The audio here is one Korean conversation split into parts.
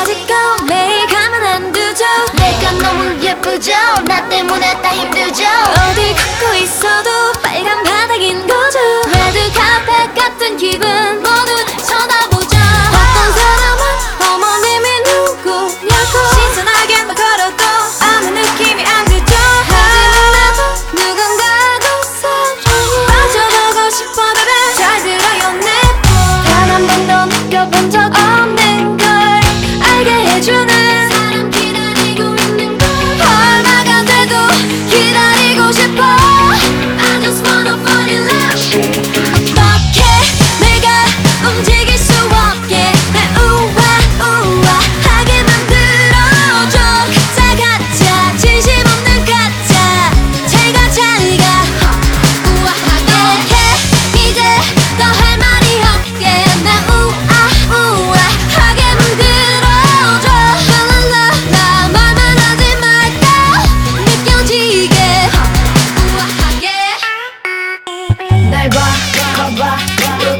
빠지고 매일 가면 안 두죠. 내가 너무 예쁘죠. 나 때문에 다 힘들죠. 어디 걷고 있어도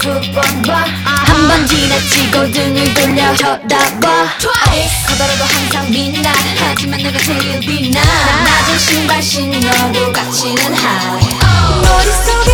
한 번 지나치고 등을 돌려 쳐다봐. Twice. 커다라도 항상 빛나. 하지만 내가 제일 빛나. 낮은 신발 신어도 가치는 high 머릿속에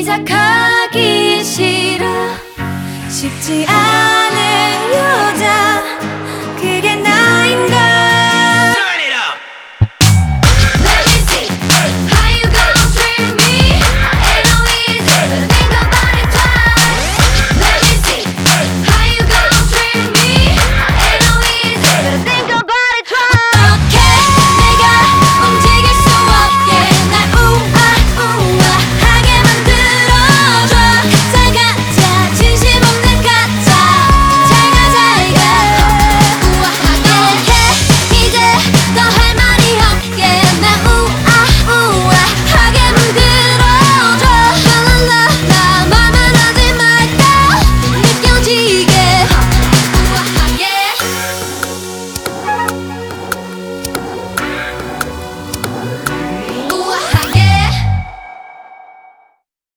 시작하기 싫어. 쉽지 않아.